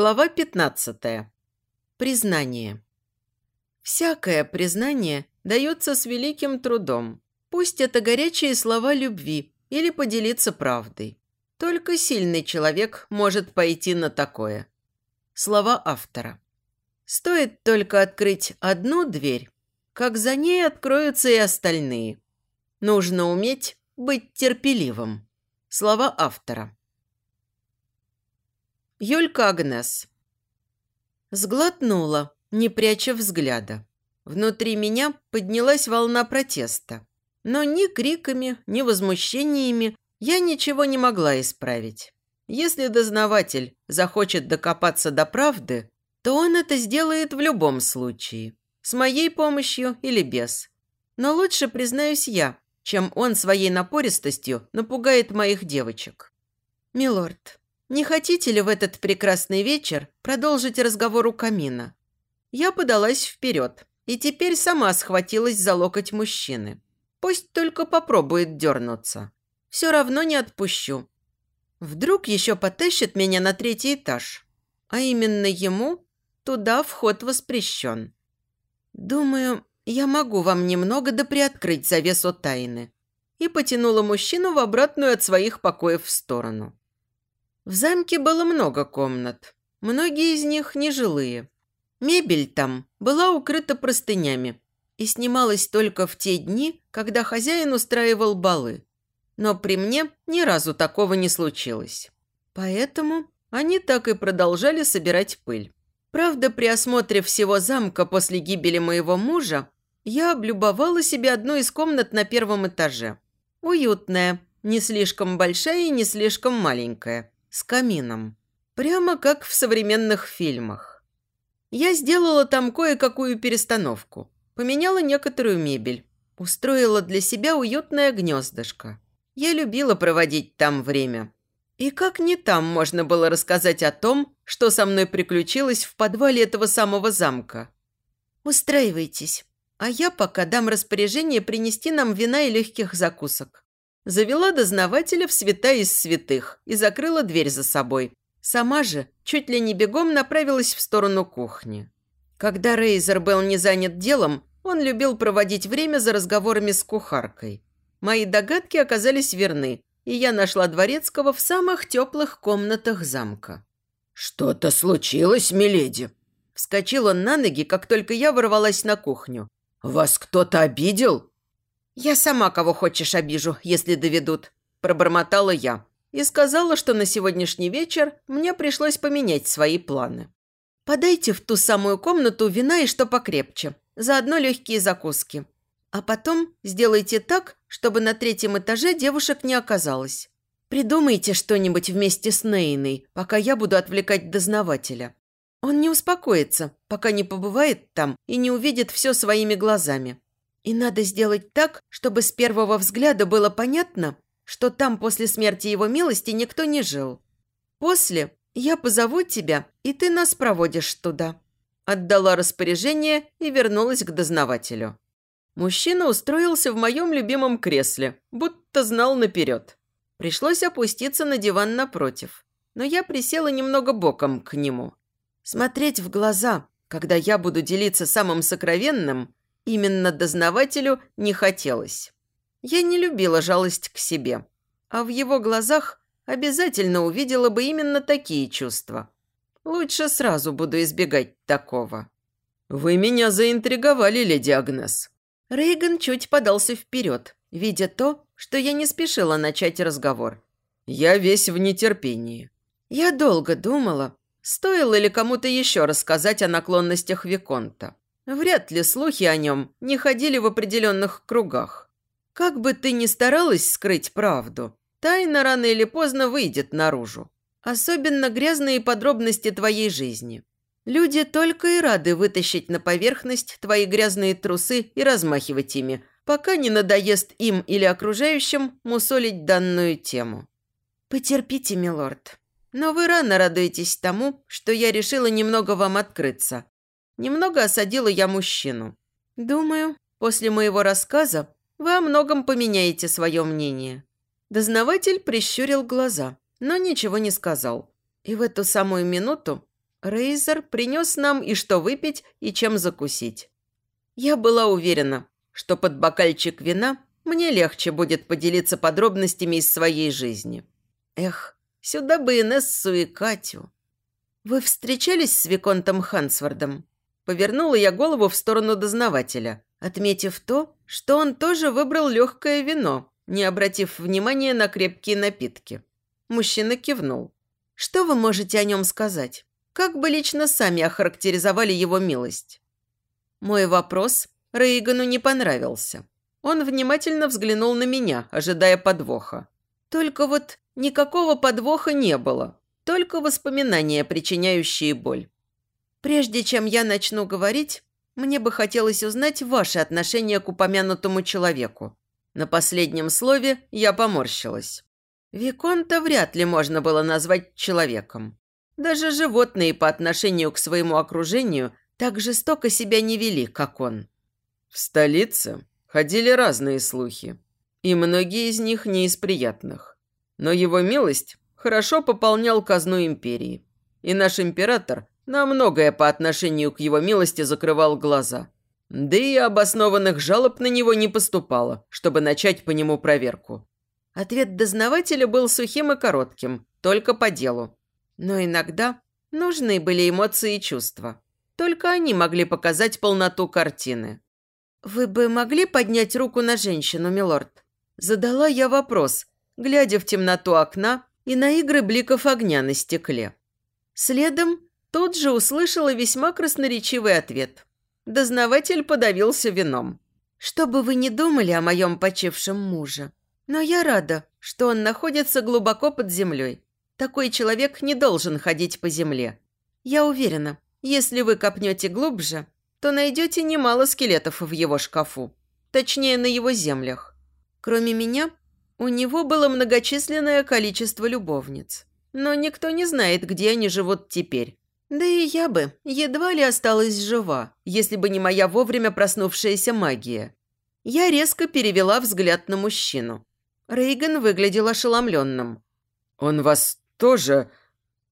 Глава 15. Признание. Всякое признание дается с великим трудом. Пусть это горячие слова любви или поделиться правдой. Только сильный человек может пойти на такое. Слова автора. Стоит только открыть одну дверь, как за ней откроются и остальные. Нужно уметь быть терпеливым. Слова автора. Юлька Агнес. Сглотнула, не пряча взгляда. Внутри меня поднялась волна протеста. Но ни криками, ни возмущениями я ничего не могла исправить. Если дознаватель захочет докопаться до правды, то он это сделает в любом случае. С моей помощью или без. Но лучше признаюсь я, чем он своей напористостью напугает моих девочек. «Милорд, не хотите ли в этот прекрасный вечер продолжить разговор у камина? Я подалась вперед и теперь сама схватилась за локоть мужчины. Пусть только попробует дернуться. Все равно не отпущу. Вдруг еще потащит меня на третий этаж. А именно ему туда вход воспрещен. Думаю, я могу вам немного доприоткрыть завесу тайны. И потянула мужчину в обратную от своих покоев в сторону. В замке было много комнат. Многие из них нежилые. Мебель там была укрыта простынями и снималась только в те дни, когда хозяин устраивал балы. Но при мне ни разу такого не случилось. Поэтому они так и продолжали собирать пыль. Правда, при осмотре всего замка после гибели моего мужа я облюбовала себе одну из комнат на первом этаже. Уютная, не слишком большая и не слишком маленькая с камином. Прямо как в современных фильмах. Я сделала там кое-какую перестановку. Поменяла некоторую мебель. Устроила для себя уютное гнездышко. Я любила проводить там время. И как не там можно было рассказать о том, что со мной приключилось в подвале этого самого замка? Устраивайтесь, а я пока дам распоряжение принести нам вина и легких закусок. Завела дознавателя в свята из святых и закрыла дверь за собой. Сама же чуть ли не бегом направилась в сторону кухни. Когда Рейзер был не занят делом, он любил проводить время за разговорами с кухаркой. Мои догадки оказались верны, и я нашла Дворецкого в самых теплых комнатах замка. «Что-то случилось, миледи?» Вскочил он на ноги, как только я ворвалась на кухню. «Вас кто-то обидел?» «Я сама кого хочешь обижу, если доведут», – пробормотала я. И сказала, что на сегодняшний вечер мне пришлось поменять свои планы. «Подайте в ту самую комнату вина и что покрепче, заодно легкие закуски. А потом сделайте так, чтобы на третьем этаже девушек не оказалось. Придумайте что-нибудь вместе с Нейной, пока я буду отвлекать дознавателя. Он не успокоится, пока не побывает там и не увидит все своими глазами. И надо сделать так, чтобы с первого взгляда было понятно, что там после смерти его милости никто не жил. После я позову тебя, и ты нас проводишь туда». Отдала распоряжение и вернулась к дознавателю. Мужчина устроился в моем любимом кресле, будто знал наперед. Пришлось опуститься на диван напротив, но я присела немного боком к нему. Смотреть в глаза, когда я буду делиться самым сокровенным, Именно дознавателю не хотелось. Я не любила жалость к себе, а в его глазах обязательно увидела бы именно такие чувства. Лучше сразу буду избегать такого. «Вы меня заинтриговали, леди Агнес». Рейган чуть подался вперед, видя то, что я не спешила начать разговор. «Я весь в нетерпении». Я долго думала, стоило ли кому-то еще рассказать о наклонностях Виконта. Вряд ли слухи о нем не ходили в определенных кругах. Как бы ты ни старалась скрыть правду, тайна рано или поздно выйдет наружу. Особенно грязные подробности твоей жизни. Люди только и рады вытащить на поверхность твои грязные трусы и размахивать ими, пока не надоест им или окружающим мусолить данную тему. Потерпите, милорд. Но вы рано радуетесь тому, что я решила немного вам открыться, Немного осадила я мужчину. Думаю, после моего рассказа вы о многом поменяете свое мнение. Дознаватель прищурил глаза, но ничего не сказал. И в эту самую минуту Рейзер принес нам и что выпить, и чем закусить. Я была уверена, что под бокальчик вина мне легче будет поделиться подробностями из своей жизни. Эх, сюда бы Инессу и Катю. «Вы встречались с Виконтом Хансвардом?» Повернула я голову в сторону дознавателя, отметив то, что он тоже выбрал легкое вино, не обратив внимания на крепкие напитки. Мужчина кивнул. «Что вы можете о нем сказать? Как бы лично сами охарактеризовали его милость?» Мой вопрос Рейгану не понравился. Он внимательно взглянул на меня, ожидая подвоха. Только вот никакого подвоха не было, только воспоминания, причиняющие боль. Прежде чем я начну говорить, мне бы хотелось узнать ваше отношение к упомянутому человеку. На последнем слове я поморщилась. Виконта вряд ли можно было назвать человеком. Даже животные по отношению к своему окружению так жестоко себя не вели, как он. В столице ходили разные слухи, и многие из них не из приятных. Но его милость хорошо пополнял казну империи, и наш император на многое по отношению к его милости закрывал глаза. Да и обоснованных жалоб на него не поступало, чтобы начать по нему проверку. Ответ дознавателя был сухим и коротким, только по делу. Но иногда нужны были эмоции и чувства. Только они могли показать полноту картины. «Вы бы могли поднять руку на женщину, милорд?» Задала я вопрос, глядя в темноту окна и на игры бликов огня на стекле. Следом тут же услышала весьма красноречивый ответ. Дознаватель подавился вином. «Что бы вы ни думали о моем почившем муже, но я рада, что он находится глубоко под землей. Такой человек не должен ходить по земле. Я уверена, если вы копнете глубже, то найдете немало скелетов в его шкафу. Точнее, на его землях. Кроме меня, у него было многочисленное количество любовниц. Но никто не знает, где они живут теперь. Да и я бы едва ли осталась жива, если бы не моя вовремя проснувшаяся магия. Я резко перевела взгляд на мужчину. Рейган выглядел ошеломленным. «Он вас тоже...»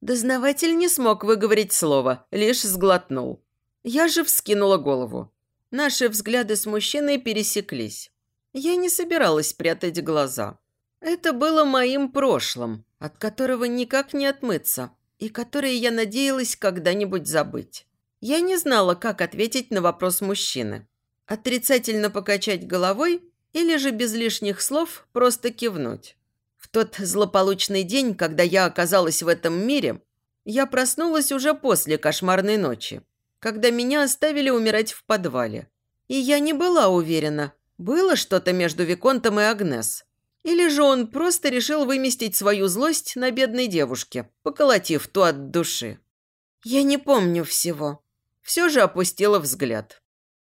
Дознаватель не смог выговорить слово, лишь сглотнул. Я же вскинула голову. Наши взгляды с мужчиной пересеклись. Я не собиралась прятать глаза. Это было моим прошлым, от которого никак не отмыться, и которое я надеялась когда-нибудь забыть. Я не знала, как ответить на вопрос мужчины. Отрицательно покачать головой или же без лишних слов просто кивнуть. В тот злополучный день, когда я оказалась в этом мире, я проснулась уже после кошмарной ночи, когда меня оставили умирать в подвале. И я не была уверена, было что-то между Виконтом и Агнес. Или же он просто решил выместить свою злость на бедной девушке, поколотив ту от души. Я не помню всего. Все же опустила взгляд.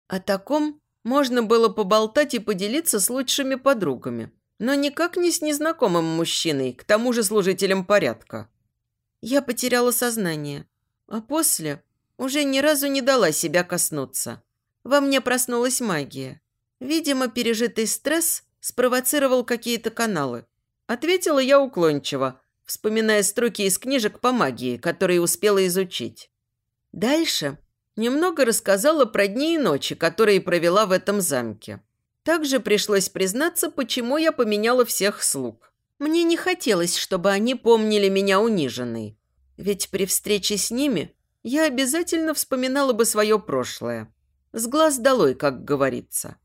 О таком можно было поболтать и поделиться с лучшими подругами, но никак не с незнакомым мужчиной, к тому же служителем порядка. Я потеряла сознание, а после уже ни разу не дала себя коснуться. Во мне проснулась магия. Видимо, пережитый стресс спровоцировал какие-то каналы. Ответила я уклончиво, вспоминая строки из книжек по магии, которые успела изучить. Дальше Немного рассказала про дни и ночи, которые провела в этом замке. Также пришлось признаться, почему я поменяла всех слуг. Мне не хотелось, чтобы они помнили меня униженной. Ведь при встрече с ними я обязательно вспоминала бы свое прошлое. С глаз долой, как говорится.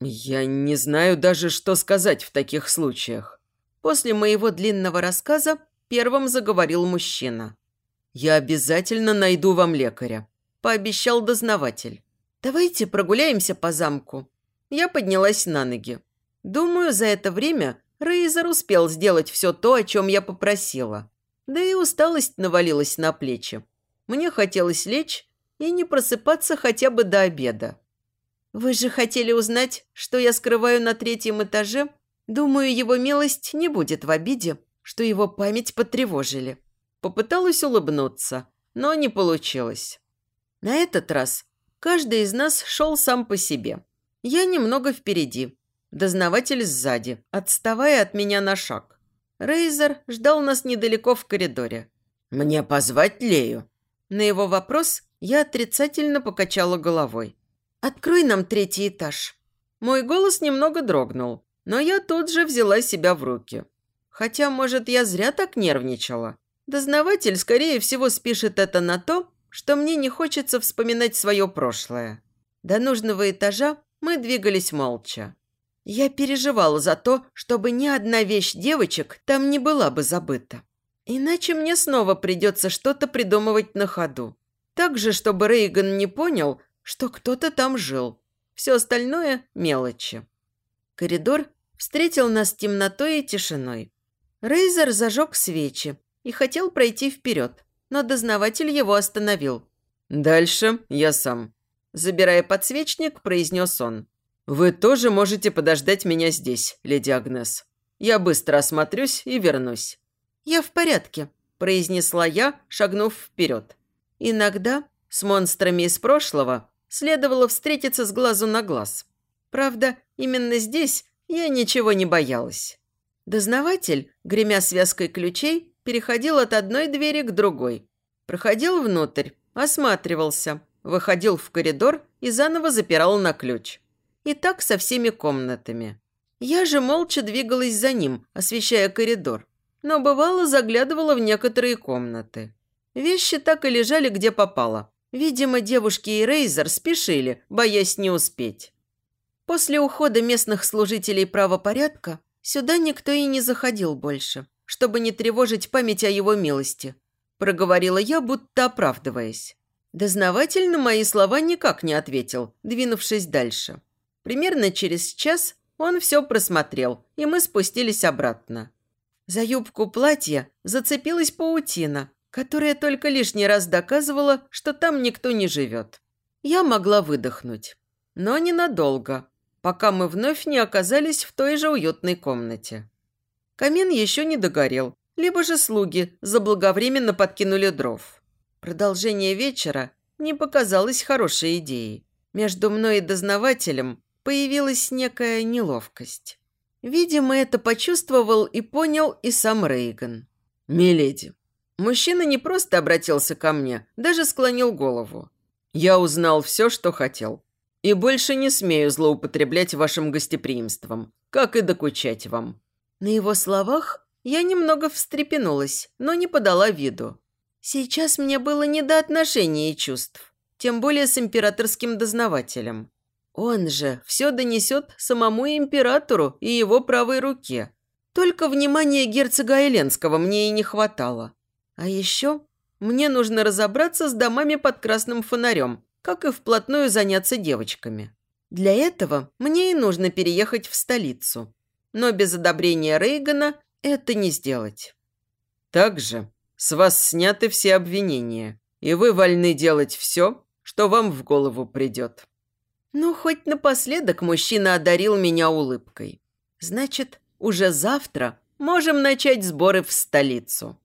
Я не знаю даже, что сказать в таких случаях. После моего длинного рассказа первым заговорил мужчина. Я обязательно найду вам лекаря пообещал дознаватель. «Давайте прогуляемся по замку». Я поднялась на ноги. Думаю, за это время Рейзер успел сделать все то, о чем я попросила. Да и усталость навалилась на плечи. Мне хотелось лечь и не просыпаться хотя бы до обеда. «Вы же хотели узнать, что я скрываю на третьем этаже? Думаю, его милость не будет в обиде, что его память потревожили». Попыталась улыбнуться, но не получилось. На этот раз каждый из нас шел сам по себе. Я немного впереди, дознаватель сзади, отставая от меня на шаг. Рейзер ждал нас недалеко в коридоре. «Мне позвать Лею?» На его вопрос я отрицательно покачала головой. «Открой нам третий этаж». Мой голос немного дрогнул, но я тут же взяла себя в руки. Хотя, может, я зря так нервничала. Дознаватель, скорее всего, спишет это на то, что мне не хочется вспоминать свое прошлое. До нужного этажа мы двигались молча. Я переживала за то, чтобы ни одна вещь девочек там не была бы забыта. Иначе мне снова придется что-то придумывать на ходу. Так же, чтобы Рейган не понял, что кто-то там жил. Все остальное – мелочи. Коридор встретил нас темнотой и тишиной. Рейзер зажег свечи и хотел пройти вперед, но дознаватель его остановил. «Дальше я сам», – забирая подсвечник, произнес он. «Вы тоже можете подождать меня здесь, леди Агнес. Я быстро осмотрюсь и вернусь». «Я в порядке», – произнесла я, шагнув вперед. Иногда с монстрами из прошлого следовало встретиться с глазу на глаз. Правда, именно здесь я ничего не боялась. Дознаватель, гремя связкой ключей, переходил от одной двери к другой. Проходил внутрь, осматривался, выходил в коридор и заново запирал на ключ. И так со всеми комнатами. Я же молча двигалась за ним, освещая коридор но бывало заглядывала в некоторые комнаты. Вещи так и лежали где попало. Видимо, девушки и Рейзер спешили, боясь не успеть. После ухода местных служителей правопорядка сюда никто и не заходил больше, чтобы не тревожить память о его милости. Проговорила я, будто оправдываясь. Дознаватель на мои слова никак не ответил, двинувшись дальше. Примерно через час он все просмотрел, и мы спустились обратно. За юбку платья зацепилась паутина, которая только лишний раз доказывала, что там никто не живет. Я могла выдохнуть, но ненадолго, пока мы вновь не оказались в той же уютной комнате. Камин еще не догорел, либо же слуги заблаговременно подкинули дров. Продолжение вечера не показалось хорошей идеей. Между мной и дознавателем появилась некая неловкость. Видимо, это почувствовал и понял и сам Рейган. «Миледи». Мужчина не просто обратился ко мне, даже склонил голову. «Я узнал все, что хотел. И больше не смею злоупотреблять вашим гостеприимством, как и докучать вам». На его словах я немного встрепенулась, но не подала виду. Сейчас мне было не до отношений и чувств, тем более с императорским дознавателем. Он же все донесет самому императору и его правой руке. Только внимания герцога Айленского мне и не хватало. А еще мне нужно разобраться с домами под красным фонарем, как и вплотную заняться девочками. Для этого мне и нужно переехать в столицу. Но без одобрения Рейгана это не сделать. Также с вас сняты все обвинения, и вы вольны делать все, что вам в голову придет. Ну, хоть напоследок мужчина одарил меня улыбкой. Значит, уже завтра можем начать сборы в столицу.